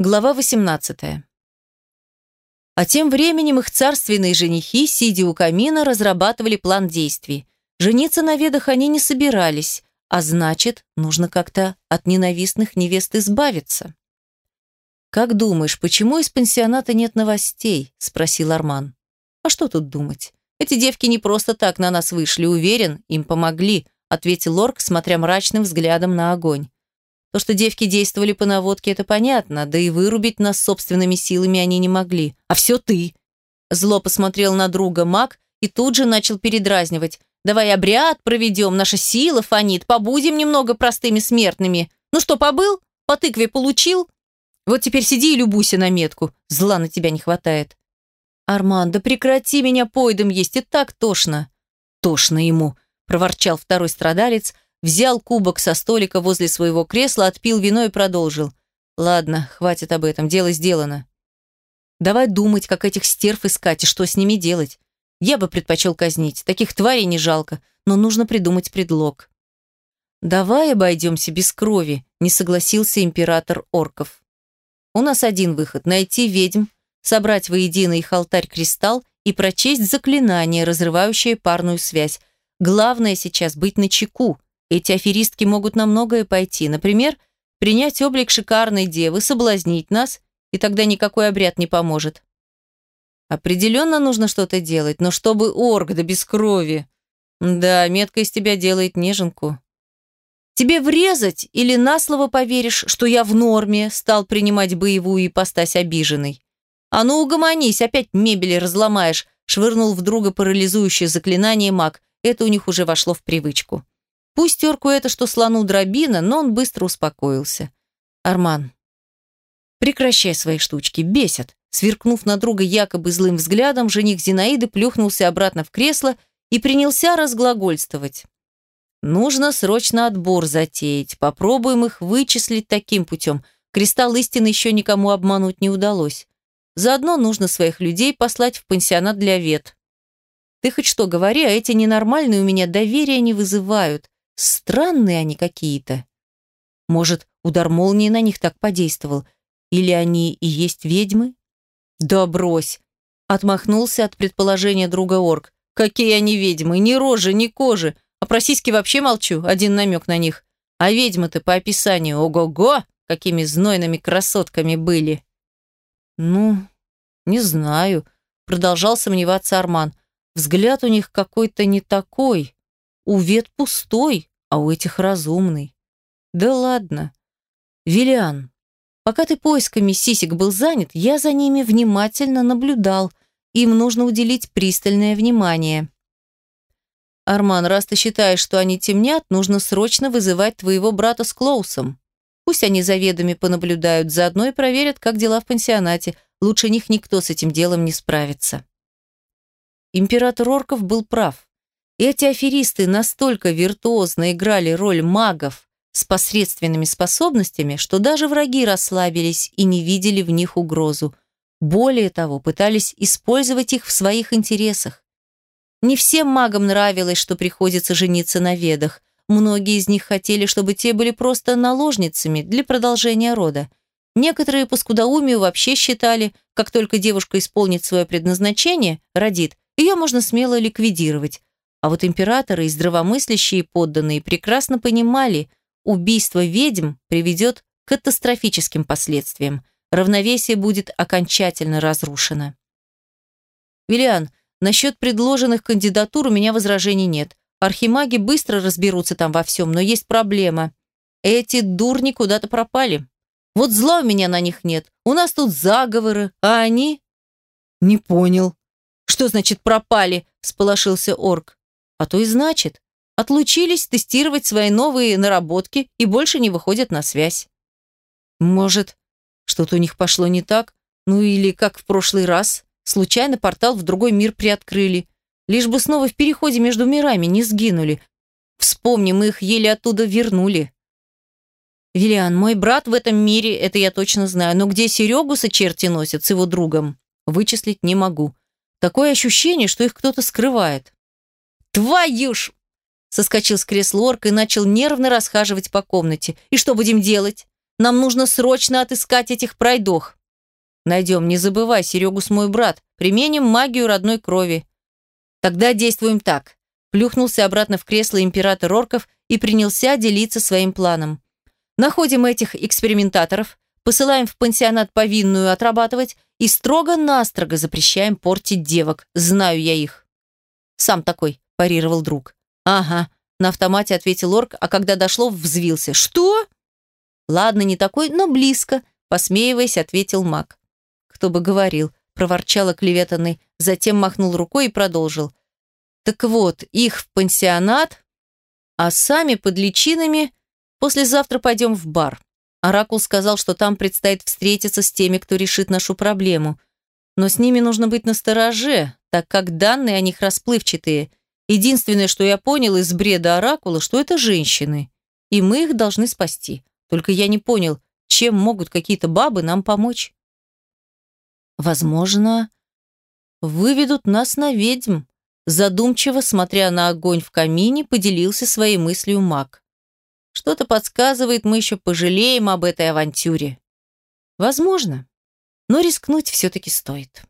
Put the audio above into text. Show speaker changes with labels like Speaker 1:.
Speaker 1: Глава 18. А тем временем их царственные женихи, сидя у камина, разрабатывали план действий. Жениться на ведах они не собирались, а значит, нужно как-то от ненавистных невест избавиться. «Как думаешь, почему из пансионата нет новостей?» – спросил Арман. «А что тут думать? Эти девки не просто так на нас вышли, уверен, им помогли», – ответил Лорк, смотря мрачным взглядом на огонь. То, что девки действовали по наводке, это понятно, да и вырубить нас собственными силами они не могли. А все ты. Зло посмотрел на друга маг и тут же начал передразнивать. Давай обряд проведем, наша сила фонит, побудем немного простыми смертными. Ну что, побыл? По тыкве получил? Вот теперь сиди и любуйся на метку. Зла на тебя не хватает. Арман, да прекрати меня поедом есть, и так тошно. Тошно ему, проворчал второй страдалец, взял кубок со столика возле своего кресла, отпил вино и продолжил. «Ладно, хватит об этом, дело сделано. Давай думать, как этих стерв искать и что с ними делать. Я бы предпочел казнить, таких тварей не жалко, но нужно придумать предлог». «Давай обойдемся без крови», — не согласился император орков. «У нас один выход — найти ведьм, собрать воедино их алтарь-кристалл и прочесть заклинание, разрывающее парную связь. Главное сейчас быть начеку, эти аферистки могут на многое пойти. Например, принять облик шикарной девы, соблазнить нас, и тогда никакой обряд не поможет. Определенно нужно что-то делать, но чтобы орг да без крови. Да, метка из тебя делает неженку. Тебе врезать или на слово поверишь, что я в норме, стал принимать боевую ипостась обиженной? А ну угомонись, опять мебели разломаешь, швырнул в друга парализующее заклинание маг. Это у них уже вошло в привычку. Пусть терку это, что слону дробина, но он быстро успокоился. «Арман, прекращай свои штучки, бесят!» Сверкнув на друга якобы злым взглядом, жених Зинаиды плюхнулся обратно в кресло и принялся разглагольствовать. «Нужно срочно отбор затеять. Попробуем их вычислить таким путем. Кристалл истины еще никому обмануть не удалось. Заодно нужно своих людей послать в пансионат для вет. Ты хоть что говори, а эти ненормальные у меня доверия не вызывают. Странные они какие-то. Может, удар молнии на них так подействовал? Или они и есть ведьмы? Да брось! Отмахнулся от предположения друга орк. Какие они ведьмы? Ни рожи, ни кожи. А про сиськи вообще молчу, один намек на них. А ведьмы-то по описанию, ого-го, какими знойными красотками были. Ну, не знаю, продолжал сомневаться Арман. Взгляд у них какой-то не такой. Увет пустой, а у этих разумный. Да ладно. Виллиан, пока ты поисками сисек был занят, я за ними внимательно наблюдал. Им нужно уделить пристальное внимание. Арман, раз ты считаешь, что они темнят, нужно срочно вызывать твоего брата с Клоусом. Пусть они заведомо понаблюдают, заодно и проверят, как дела в пансионате. Лучше них никто с этим делом не справится. Император Орков был прав. Эти аферисты настолько виртуозно играли роль магов с посредственными способностями, что даже враги расслабились и не видели в них угрозу. Более того, пытались использовать их в своих интересах. Не всем магам нравилось, что приходится жениться на ведах. Многие из них хотели, чтобы те были просто наложницами для продолжения рода. Некоторые по скудоумию вообще считали, как только девушка исполнит свое предназначение, родит, ее можно смело ликвидировать, а вот императоры и здравомыслящие подданные прекрасно понимали, убийство ведьм приведет к катастрофическим последствиям. Равновесие будет окончательно разрушено. Виллиан, насчет предложенных кандидатур у меня возражений нет. Архимаги быстро разберутся там во всем, но есть проблема. Эти дурни куда-то пропали. Вот зла у меня на них нет. У нас тут заговоры, а они... Не понял. Что значит пропали? Сполошился орк. А то и значит. Отлучились тестировать свои новые наработки и больше не выходят на связь. Может, что-то у них пошло не так? Ну или, как в прошлый раз, случайно портал в другой мир приоткрыли. Лишь бы снова в переходе между мирами не сгинули. Вспомни, мы их еле оттуда вернули. Виллиан, мой брат в этом мире, это я точно знаю, но где Серегу со черти носят с его другом, вычислить не могу. Такое ощущение, что их кто-то скрывает. «Твою ж!» Соскочил с кресла орк и начал нервно расхаживать по комнате. «И что будем делать? Нам нужно срочно отыскать этих пройдох. Найдем, не забывай, Серегус мой брат. Применим магию родной крови. Тогда действуем так. Плюхнулся обратно в кресло император орков и принялся делиться своим планом. Находим этих экспериментаторов, посылаем в пансионат повинную отрабатывать и строго-настрого запрещаем портить девок. Знаю я их. Сам такой, парировал друг. Ага, на автомате ответил орк, а когда дошло, взвился. Что? Ладно, не такой, но близко, посмеиваясь, ответил маг. Кто бы говорил, проворчал оклеветанный, затем махнул рукой и продолжил. Так вот, их в пансионат, а сами под личинами послезавтра пойдем в бар. Оракул сказал, что там предстоит встретиться с теми, кто решит нашу проблему. Но с ними нужно быть настороже, так как данные о них расплывчатые. Единственное, что я понял из бреда Оракула, что это женщины. И мы их должны спасти. Только я не понял, чем могут какие-то бабы нам помочь. Возможно, выведут нас на ведьм. Задумчиво, смотря на огонь в камине, поделился своей мыслью маг. Что-то подсказывает, мы еще пожалеем об этой авантюре. Возможно, но рискнуть все-таки стоит.